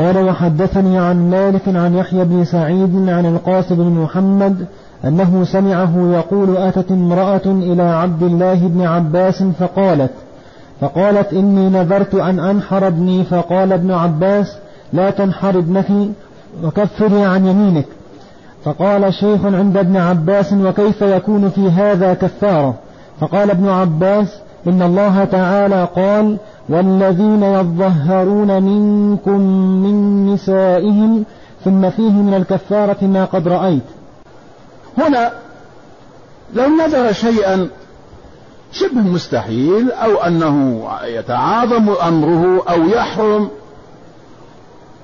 قال وحدثني عن مالك عن يحيى بن سعيد عن القاسم بن محمد أنه سمعه يقول أتت امرأة إلى عبد الله بن عباس فقالت فقالت إني نذرت أن أنحر ابني فقال ابن عباس لا تنحر ابنك وكفري عن يمينك. فقال شيخ عند ابن عباس وكيف يكون في هذا كفارة؟ فقال ابن عباس إن الله تعالى قال والذين يظهرون منكم من نسائهم ثم فيه من الكفارة ما قد رأيت. هنا لو نذر شيئا شبه مستحيل أو أنه يتعاظم أمره أو يحرم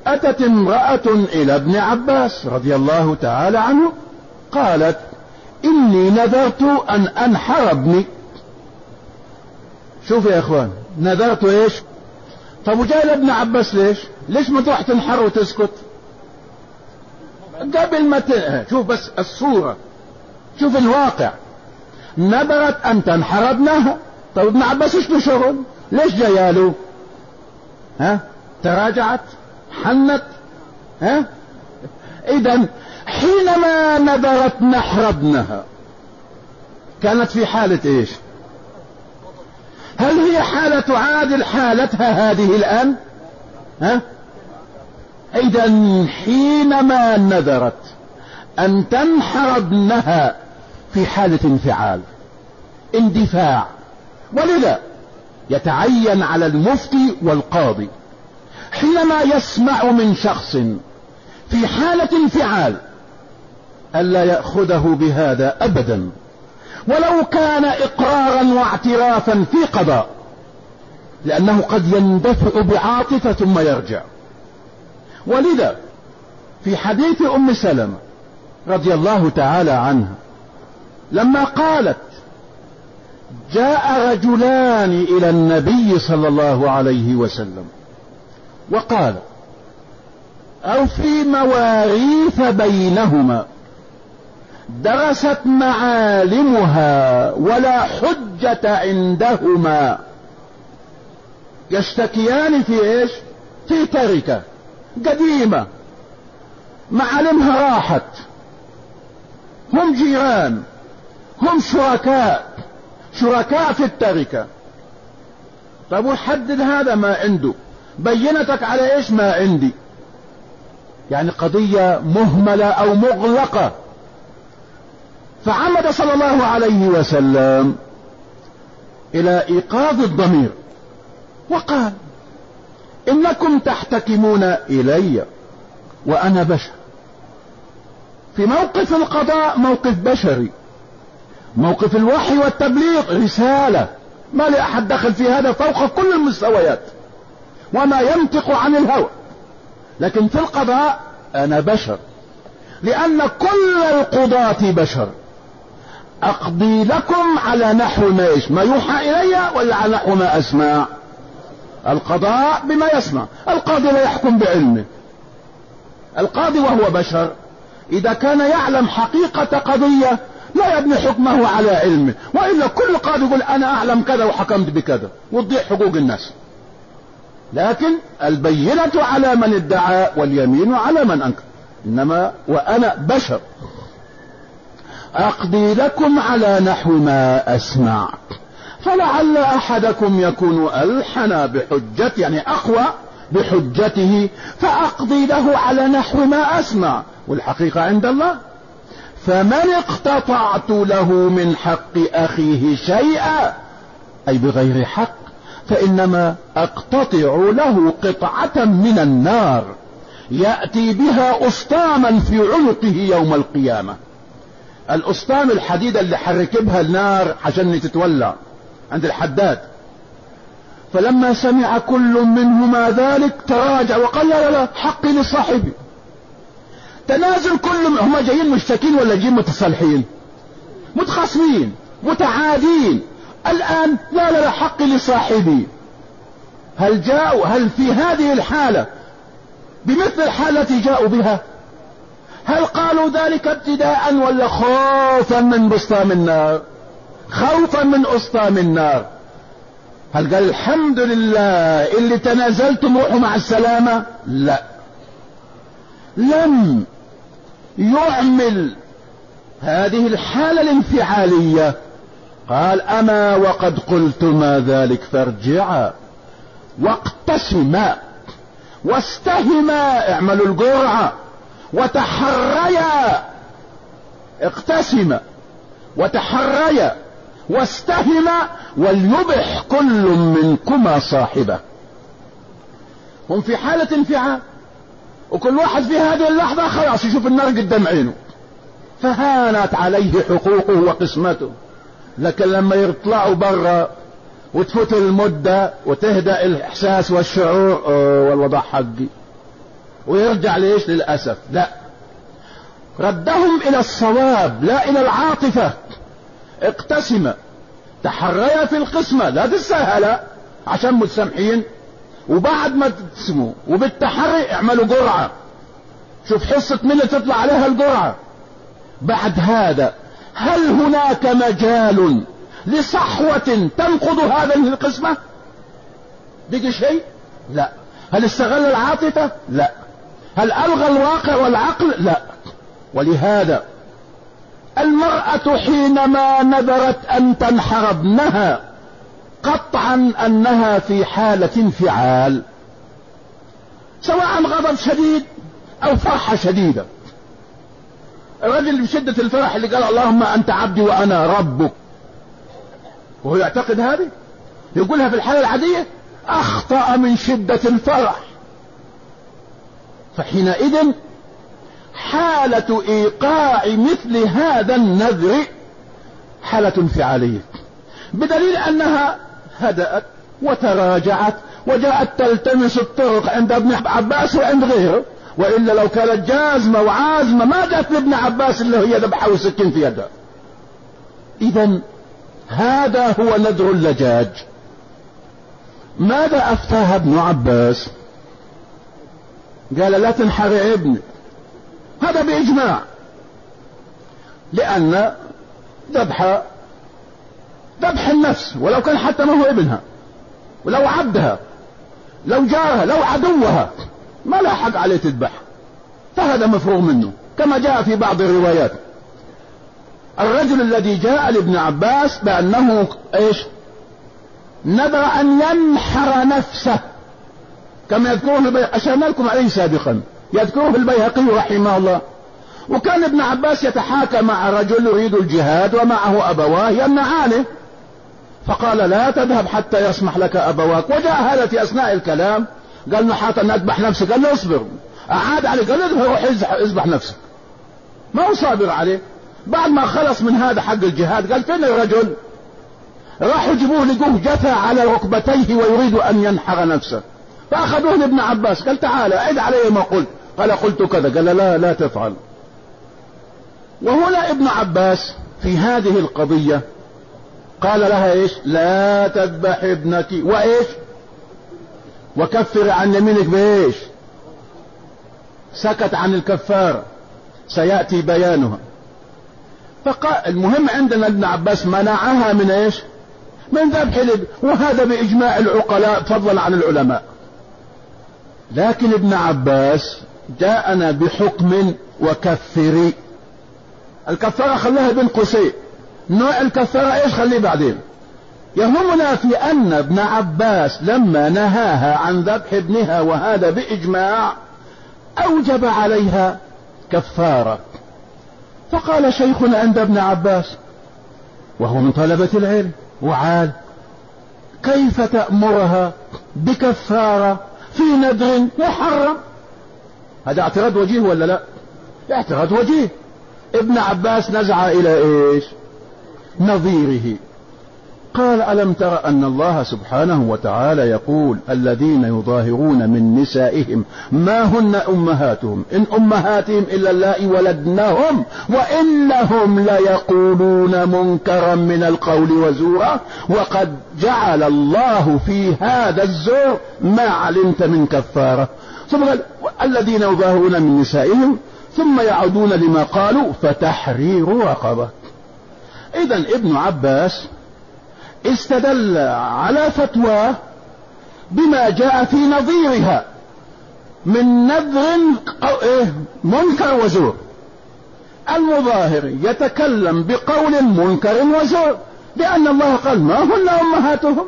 أتت امرأة إلى ابن عباس رضي الله تعالى عنه قالت إني نذرت أن أنحر ابني. شوف يا إخوان نذرت إيش؟ طب وجاي لابن عباس ليش؟ ليش ما تروح تنحر وتسكت؟ قبل ما. شوف بس الصورة شوف الواقع. نذرت أن تنحر ابنها. طب ابن عباس إيش له شغل؟ ليش جاياله ها؟ تراجعت؟ حنت؟ ها؟ اذا حينما نذرت نحر ابنها كانت في حالة إيش؟ هل هي حالة عادل حالتها هذه الآن؟ ها؟ اذا حينما نذرت أن تنحر ابنها في حالة انفعال اندفاع ولذا يتعين على المفتي والقاضي. حينما يسمع من شخص في حالة انفعال ألا يأخذه بهذا أبدا. ولو كان إقرارا واعترافا في قضاء لأنه قد يندفع بعاطفة ثم يرجع. ولذا في حديث أم سلمة رضي الله تعالى عنها لما قالت جاء رجلان إلى النبي صلى الله عليه وسلم وقال أو في مواريث بينهما درست معالمها ولا حجة عندهما. يشتكيان في إيش؟ في تركة قديمة. معالمها راحت. هم جيران. هم شركاء. شركاء في التركة. طب وحدد هذا ما عنده. بينتك على إيش ما عندي. يعني قضية مهملة أو مغلقة. فعمد صلى الله عليه وسلم إلى إيقاظ الضمير وقال إنكم تحتكمون إلي وأنا بشر. في موقف القضاء موقف بشري. موقف الوحي والتبليغ رسالة. ما لأحد دخل في هذا فوق كل المستويات. وما ينطق عن الهوى. لكن في القضاء أنا بشر. لأن كل القضاة بشر. أقضي لكم على نحو ما ما يوحى إلي ولا على نحو ما أسمع. القضاء بما يسمع. القاضي لا يحكم بعلمه. القاضي وهو بشر. إذا كان يعلم حقيقة قضية لا يبني حكمه على علمه. وإلا كل قاضي يقول أنا أعلم كذا وحكمت بكذا. وتضيع حقوق الناس. لكن البينة على من ادعى واليمين على من أنكر. إنما وأنا بشر. أقضي لكم على نحو ما أسمع. فلعل أحدكم يكون ألحن بحجة يعني أقوى بحجته فأقضي له على نحو ما أسمع. والحقيقة عند الله. فمن اقتطعت له من حق أخيه شيئا أي بغير حق فإنما أقتطع له قطعة من النار. يأتي بها أسطاما في عنقه يوم القيامة. الأسطام الحديدة اللي حركبها النار عشان تتولى عند الحداد. فلما سمع كل منهما ذلك تراجع وقال لا لا لا حقي لصاحبي. تنازل كل هم جايين مشتكين ولا جايين متصالحين؟ متخاصمين متعادين. الآن لا لا لا حقي لصاحبي. هل جاءوا هل في هذه الحالة بمثل الحالة التي جاءوا بها؟ هل قالوا ذلك ابتداء ولا خوفا من بسطام النار خوفا من أسطام النار هل قال الحمد لله اللي تنازلتم روحوا مع السلامة؟ لا. لم يعمل هذه الحالة الانفعالية. قال أما وقد قلتما ذلك فارجعا واقتسما واستهما اعملوا القرعة وتحريا. اقتسما وتحريا. واستهما وليبح كل منكما صاحبه. هم في حالة انفعال. وكل واحد في هذه اللحظة خلاص يشوف النار قدام عينه. فهانت عليه حقوقه وقسمته. لكن لما يطلعوا برا وتفوت المدة وتهدأ الإحساس والشعور ضاع حقي. ويرجع ليش؟ للأسف. لا. ردهم إلى الصواب لا إلى العاطفة. اقتسم. تحريا في القسمة. لا تستاهل عشان متسامحين. وبعد ما تقسموا وبالتحري اعملوا قرعة شوف حصة من اللي تطلع عليها القرعة بعد هذا هل هناك مجال لصحوة تنقض هذه القسمة؟ بقي شيء؟ لا. هل استغل العاطفة؟ لا. هل ألغى الواقع والعقل؟ لا. ولهذا المرأة حينما نذرت أن تنحر ابنها قطعا أنها في حالة انفعال سواء غضب شديد أو فرحة شديدة. الرجل بشدة الفرح اللي قال اللهم أنت عبدي وأنا ربك. وهو يعتقد هذه؟ يقولها في الحالة العادية أخطأ من شدة الفرح. فحينئذ حالة إيقاع مثل هذا النذر حالة انفعالية. بدليل أنها هدأت وتراجعت وجاءت تلتمس الطرق عند ابن عباس وعند غيره وإلا لو كانت جازمة وعازمة ما جاءت لابن عباس إلا هي ذبحة وسكين في يدها إذا هذا هو نذر اللجاج. ماذا أفتاها ابن عباس؟ قال لا تنحري ابنك هذا بإجماع. لأن ذبح ذبح النفس ولو كان حتى ما هو ابنها. ولو عبدها. لو جارها لو عدوها. ما لا حق عليه تذبح. فهذا مفروغ منه كما جاء في بعض الروايات. الرجل الذي جاء لابن عباس بأنه إيش؟ نذر أن ينحر نفسه. كما يذكره البيهقي أشرنا لكم عليه سابقا. يذكره البيهقي رحمه الله. وكان ابن عباس يتحاكى مع رجل يريد الجهاد ومعه أبواه يمنعانه فقال لا تذهب حتى يسمح لك أبواك. وجاء هذا في أثناء الكلام. قال له حاط أن أذبح نفسك. قال له اصبر. أعاد عليه قال له روح اذبح نفسك. ما هو صابر عليه. بعد ما خلص من هذا حق الجهاد قال فين الرجل راحوا جيبوه لقوه جثى على ركبتيه ويريد أن ينحر نفسه. فأخذوه لابن عباس قال تعالى عد علي ما قلت. قال قلت كذا قال لا لا تفعل. وهنا ابن عباس في هذه القضية قال لها إيش؟ لا تذبح ابنك. وإيش؟ وكفر عن يمينك بإيش؟ سكت عن الكفارة سيأتي بيانها. فقال المهم عندنا ابن عباس منعها من إيش؟ من ذبح الابن وهذا بإجماع العقلاء فضلا عن العلماء. لكن ابن عباس جاءنا بحكم وكفري الكفارة خلاها بين قوسين نوع الكفارة إيش خليه بعدين؟ يهمنا في أن ابن عباس لما نهاها عن ذبح ابنها وهذا بإجماع أوجب عليها كفارة. فقال شيخنا عند ابن عباس وهو من طلبة العلم وعال كيف تأمرها بكفارة؟ في نذر محرم. هذا اعتراض وجيه ولا لا؟ اعتراض وجيه. ابن عباس نزع إلى إيش؟ نظيره. قال ألم تر أن الله سبحانه وتعالى يقول الذين يظاهرون من نسائهم ما هن أمهاتهم إن أمهاتهم إلا اللائي ولدنهم وإنهم ليقولون منكرا من القول وزورا وقد جعل الله في هذا الزور ما علمت من كفارة. ثم قال الذين يظاهرون من نسائهم ثم يعودون لما قالوا فتحرير رقبة. اذا ابن عباس استدل على فتواه بما جاء في نظيرها من نذر إيه منكر وزور. المظاهر يتكلم بقول منكر وزور لأن الله قال ما هن أمهاتهم؟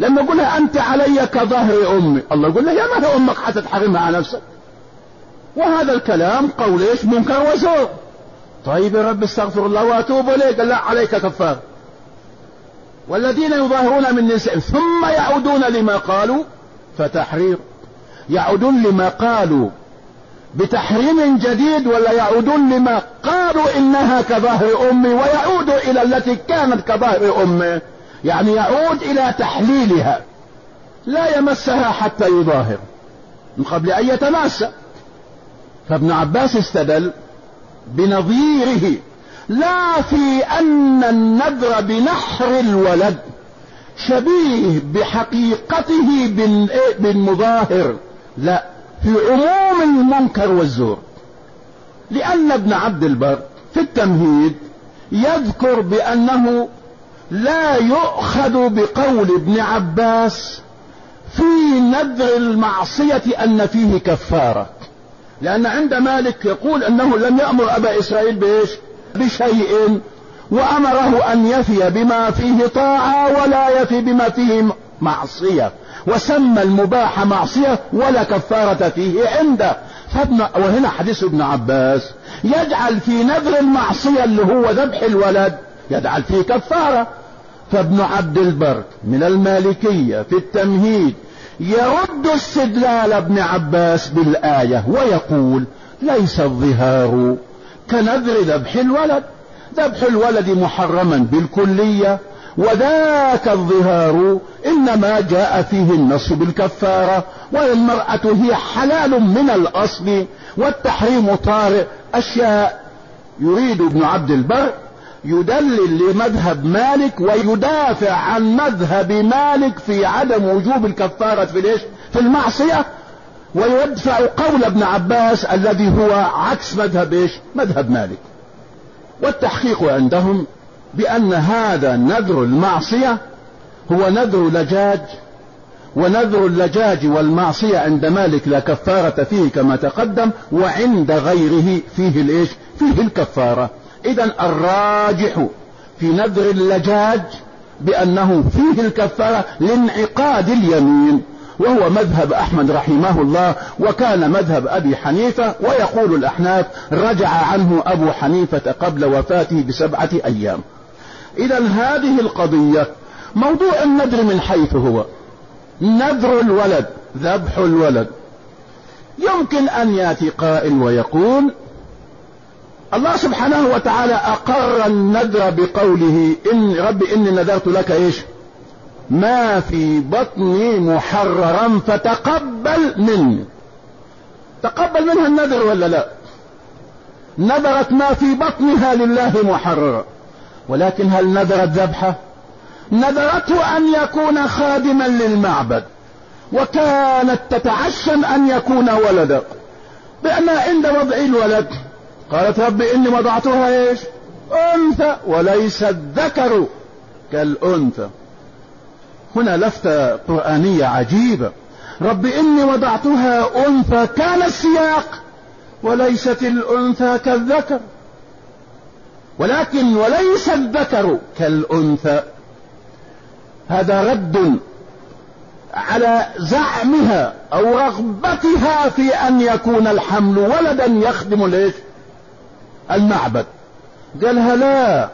لما يقول لها أنت علي كظهر أمي الله يقول لها يا ما هي أمك حتى تحرمها على نفسك؟ وهذا الكلام قول إيش؟ منكر وزور. طيب يا رب استغفر الله وأتوب إليك قال لا عليك كفار والذين يظاهرون من نسائهم ثم يعودون لما قالوا فتحرير. يعودون لما قالوا بتحريم جديد ولا يعودون لما قالوا إنها كظهر امي ويعود إلى التي كانت كظهر امه يعني يعود إلى تحليلها. لا يمسها حتى يظاهر. من قبل أن يتماسى فابن عباس استدل بنظيره. لا في أن النذر بنحر الولد شبيه بحقيقته بالمظاهر لا في عموم المنكر والزور. لأن ابن عبد البر في التمهيد يذكر بأنه لا يؤخذ بقول ابن عباس في نذر المعصية أن فيه كفارة. لأن عند مالك يقول أنه لم يأمر أبا إسرائيل بإيش؟ بشيء وأمره أن يفي بما فيه طاعة ولا يفي بما فيه معصية. وسمى المباح معصية ولا كفارة فيه عنده. فابن وهنا حديث ابن عباس. يجعل في نذر المعصية اللي هو ذبح الولد يجعل فيه كفارة. فابن عبد البر من المالكية في التمهيد يرد استدلال ابن عباس بالآية ويقول ليس الظهار كنذر ذبح الولد. ذبح الولد محرما بالكلية وذاك الظهار إنما جاء فيه النص بالكفارة والمرأة هي حلال من الأصل والتحريم طارئ. أشياء يريد ابن عبد البر يدلل لمذهب مالك ويدافع عن مذهب مالك في عدم وجوب الكفارة في في المعصية. ويدفع قول ابن عباس الذي هو عكس مذهب إيش؟ مذهب مالك. والتحقيق عندهم بأن هذا نذر المعصية هو نذر لجاج ونذر اللجاج والمعصية عند مالك لا كفارة فيه كما تقدم وعند غيره فيه الإيش؟ فيه الكفارة. اذا الراجح في نذر اللجاج بأنه فيه الكفارة لانعقاد اليمين. وهو مذهب أحمد رحمه الله وكان مذهب أبي حنيفة ويقول الأحناف رجع عنه أبو حنيفة قبل وفاته بسبعة أيام. إذا هذه القضية موضوع النذر من حيث هو. نذر الولد ذبح الولد. يمكن أن يأتي قائل ويقول الله سبحانه وتعالى أقر النذر بقوله إن رب إني نذرت لك إيش؟ ما في بطني محررا فتقبل مني تقبل منها النذر ولا لا؟ نذرت ما في بطنها لله محررا. ولكن هل نذرت ذبحة؟ نذرته أن يكون خادما للمعبد. وكانت تتعشم أن يكون ولدا. بأن عند وضع الولد. قالت رب إني وضعتها إيش؟ أنثى وليس الذكر كالأنثى. هنا لفتة قرآنية عجيبة رب إني وضعتها أنثى كان السياق وليست الأنثى كالذكر. ولكن وليس الذكر كالأنثى. هذا رد على زعمها أو رغبتها في أن يكون الحمل ولدا يخدم المعبد. قالها لا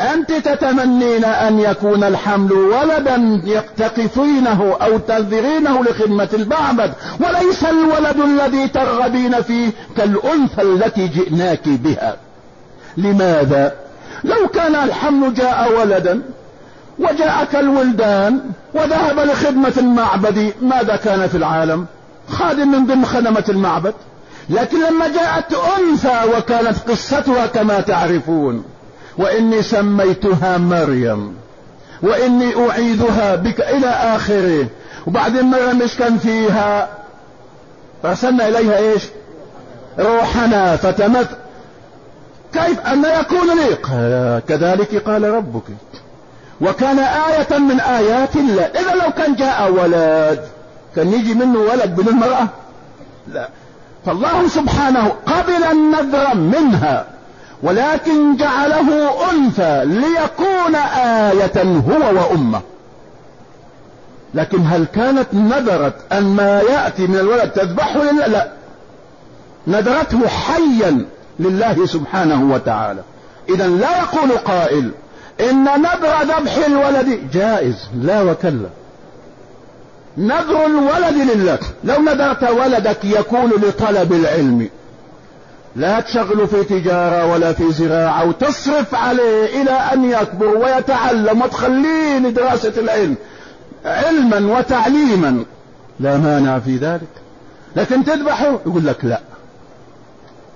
أنت تتمنين أن يكون الحمل ولدا تقفينه أو تنذرينه لخدمة المعبد وليس الولد الذي ترغبين فيه كالأنثى التي جئناك بها. لماذا؟ لو كان الحمل جاء ولدا وجاءك الولدان وذهب لخدمة المعبد ماذا كان في العالم؟ خادم من ضمن خدمة المعبد. لكن لما جاءت أنثى وكانت قصتها كما تعرفون وإني سميتها مريم. وإني أعيذها بك إلى آخره. وبعدين مريم إيش كان فيها فأرسلنا إليها إيش؟ روحنا فتمت. كيف أن يكون لي؟ كذلك قال ربك. وكان آية من آيات الله. إذا لو كان جاء ولد كان يجي منه ولد من المرأة لا. فالله سبحانه قبل النذر منها. ولكن جعله أنثى ليكون آية هو وأمة. لكن هل كانت نذرت أن ما يأتي من الولد تذبحه لله؟ لا. نذرته حيا لله سبحانه وتعالى. إذا لا يقول قائل إن نذر ذبح الولد. جائز لا وكلا. نذر الولد لله. لو نذرت ولدك يكون لطلب العلم. لا تشغله في تجارة ولا في زراعة وتصرف عليه إلى أن يكبر ويتعلم وتخليه لدراسة العلم علما وتعليما. لا مانع في ذلك. لكن تذبحه يقول لك لا.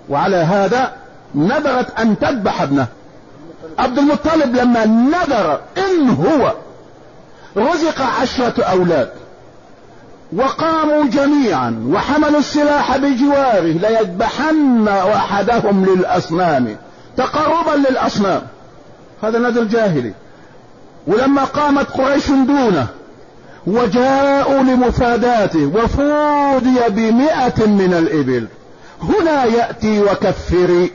وعلى هذا نذرت أن تذبح ابنه. عبد المطلب لما نذر إن هو رزق عشرة أولاد. وقاموا جميعا وحملوا السلاح بجواره ليذبحن أحدهم للأصنام تقربا للأصنام. هذا نذر جاهلي. ولما قامت قريش دونه وجاءوا لمفاداته وفودي بمئة من الإبل. هنا يأتي وكفري.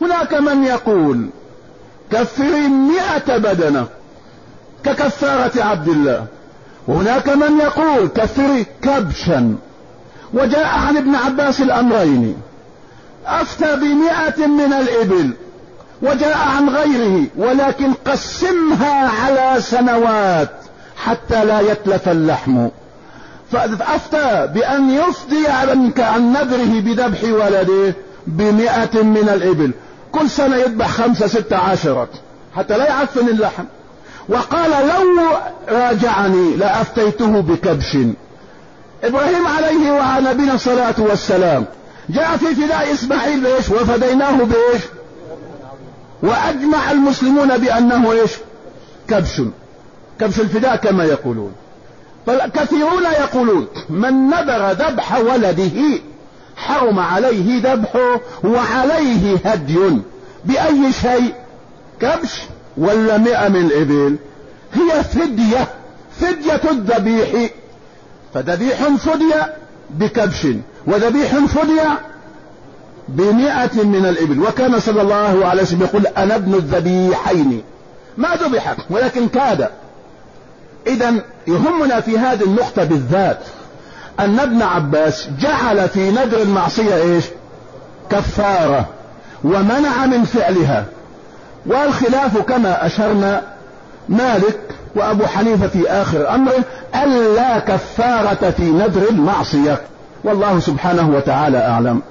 هناك من يقول كفري مئة بدنة ككفارة عبد الله. وهناك من يقول كفري كبشا. وجاء عن ابن عباس الأمرين. أفتى بمئة من الإبل. وجاء عن غيره. ولكن قسمها على سنوات حتى لا يتلف اللحم. فأفتى بأن يفضي عن نذره بذبح ولده بمئة من الإبل. كل سنة يذبح خمسة ستة عشرة. حتى لا يعفن اللحم. وقال لو راجعني لأفتيته بكبش. إبراهيم عليه وعلى نبينا الصلاة والسلام جاء في فداء إسماعيل بإيش؟ وفديناه بإيش؟ وأجمع المسلمون بأنه إيش؟ كبش. كبش الفداء كما يقولون. فالكثيرون يقولون من نذر ذبح ولده حرم عليه ذبحه وعليه هدي. بأي شيء؟ كبش. ولا مئة من الإبل هي فدية فدية الذبيح. فذبيح فدي بكبش وذبيح فدي بمئة من الإبل. وكان صلى الله عليه وسلم يقول أنا ابن الذبيحين. ما ذبح ولكن كاد. إذا يهمنا في هذه النقطة بالذات أن ابن عباس جعل في نذر المعصية إيش؟ كفارة ومنع من فعلها. والخلاف كما أشرنا مالك وأبو حنيفة في آخر أمره ألا كفارة في نذر المعصية. والله سبحانه وتعالى أعلم.